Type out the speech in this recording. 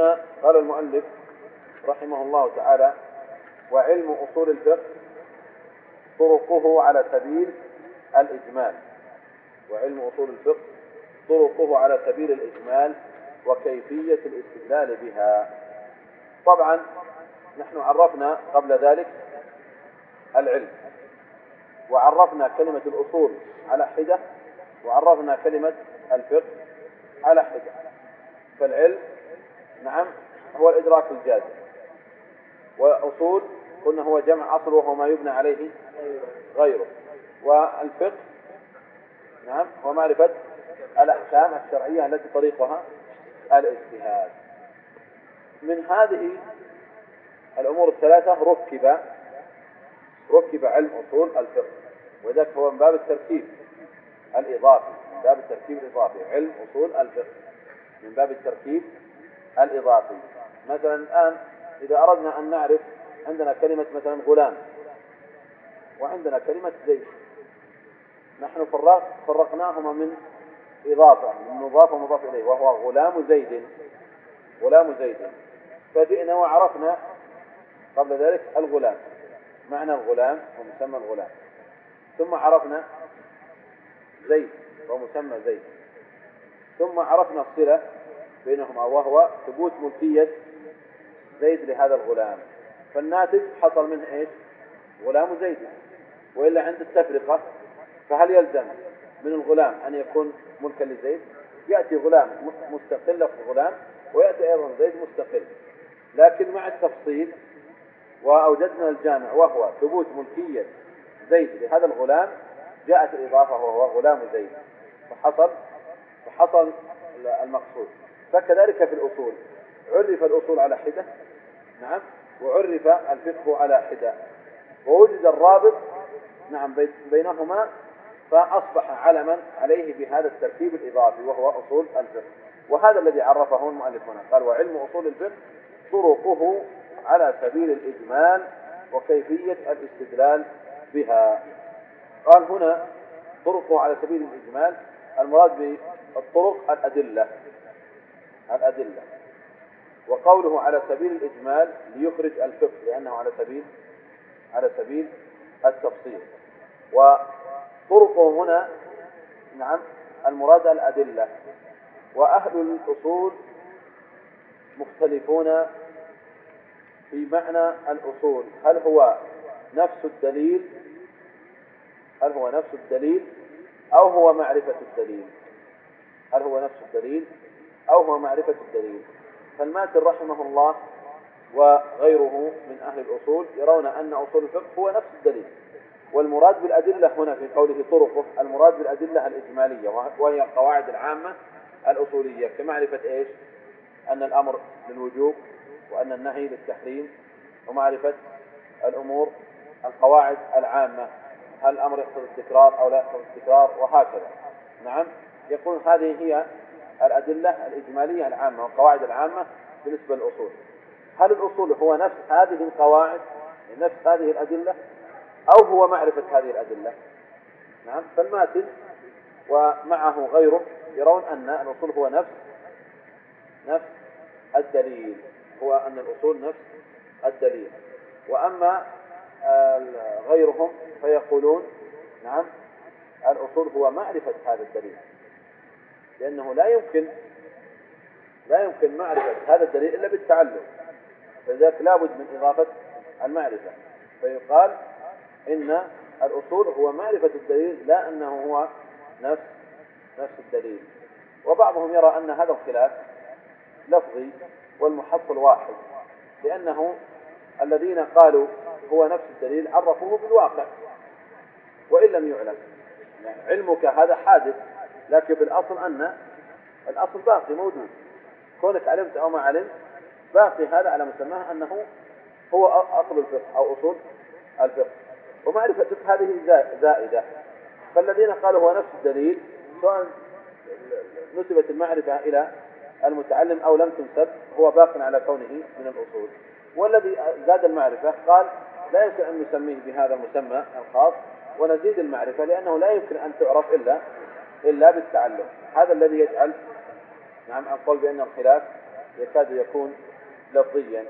هنا قال المؤلف رحمه الله تعالى وعلم أصول الفقه طرقه على سبيل الإجمال. وعلم أصول الفقه طرقه على سبيل الإجمال وكيفية الاستدلال بها. طبعا نحن عرفنا قبل ذلك العلم وعرفنا كلمة الأصول على حدة وعرفنا كلمة الفقه على حدة. فالعلم نعم هو الإدراك الجازم. وأصول قلنا هو جمع أصل وهو ما يبنى عليه غيره. والفقه نعم هو معرفة الأحكام الشرعية التي طريقها الاجتهاد. من هذه الأمور الثلاثة ركب ركب علم أصول الفقه وذلك هو من باب التركيب الإضافي. من باب التركيب الإضافي علم أصول الفقه. من باب التركيب الإضافي. مثلا الآن إذا أردنا أن نعرف عندنا كلمة مثلا غلام وعندنا كلمة زيد. نحن فرق فرقناهما من إضافة من مضاف ومضاف إليه وهو غلام زيد. غلام زيد. فجئنا وعرفنا قبل ذلك الغلام. معنى الغلام ومسمى الغلام. ثم عرفنا زيد ومسمى زيد. ثم عرفنا الصلة بينهما وهو ثبوت ملكية زيد لهذا الغلام. فالناتج حصل منه إيش؟ غلام زيد. وإلا عند التفرقة فهل يلزم من الغلام أن يكون ملكا لزيد؟ يأتي غلام مستقل في الغلام ويأتي أيضا زيد مستقل. لكن مع التفصيل وأوجدنا الجامع وهو ثبوت ملكية زيد لهذا الغلام جاءت الإضافة وهو غلام زيد. فحصل فحصل المقصود. فكذلك في الأصول. عرف الأصول على حدة. نعم. وعرف الفقه على حدة. ووجد الرابط نعم بينهما فأصبح علما عليه بهذا التركيب الإضافي وهو أصول الفقه. وهذا الذي عرفه المؤلف هنا. قال وعلم أصول الفقه طرقه على سبيل الإجمال وكيفية الاستدلال بها. قال هنا طرقه على سبيل الإجمال. المراد بالطرق الأدلة. الأدلة. وقوله على سبيل الإجمال ليخرج الفقه لأنه على سبيل على سبيل التفصيل. وطرقه هنا نعم المراد الأدلة. وأهل الأصول مختلفون في معنى الأصول. هل هو نفس الدليل؟ هل هو نفس الدليل؟ أو هو معرفة الدليل؟ هل هو نفس الدليل؟ أو هو معرفة الدليل. فالماتر رحمه الله وغيره من أهل الأصول يرون أن أصول الفقه هو نفس الدليل. والمراد بالأدلة هنا في قوله طرقه المراد بالأدلة الإجمالية وهي القواعد العامة الأصولية. كمعرفة إيش؟ أن الأمر للوجوب وأن النهي للتحريم ومعرفة الأمور القواعد العامة هل الأمر يقتضي التكرار أو لا يقتضي التكرار وهكذا. نعم؟ يقول هذه هي الأدلة الإجمالية العامة والقواعد العامة بالنسبة للأصول. هل الأصول هو نفس هذه القواعد نفس هذه الأدلة أو هو معرفة هذه الأدلة؟ نعم فالماتن ومعه غيره يرون أن الأصول هو نفس نفس الدليل. هو أن الأصول نفس الدليل. وأما غيرهم فيقولون نعم الأصول هو معرفة هذا الدليل. لأنه لا يمكن لا يمكن معرفة هذا الدليل إلا بالتعلم. فلذلك لابد من إضافة المعرفة. فيقال إن الأصول هو معرفة الدليل لا أنه هو نفس نفس الدليل. وبعضهم يرى أن هذا الخلاف لفظي والمحصل واحد لأنه الذين قالوا هو نفس الدليل عرفوه بالواقع وإن لم يعلم. يعني علمك هذا حادث لكن في الأصل أن الأصل باقي موجود. كونك علمت أو ما علمت باقي هذا على مسماه أنه هو أصل الفقه أو أصول الفقه. ومعرفتك هذه زائدة. فالذين قالوا هو نفس الدليل سواء نسبت المعرفة إلى المتعلم أو لم تنسب هو باق على كونه من الأصول. والذي زاد المعرفة قال لا يمكن أن نسميه بهذا المسمى الخاص ونزيد المعرفة لأنه لا يمكن أن تعرف إلا إلا بالتعلم. هذا الذي يجعل نعم القول بأن الخلاف يكاد يكون لفظيا.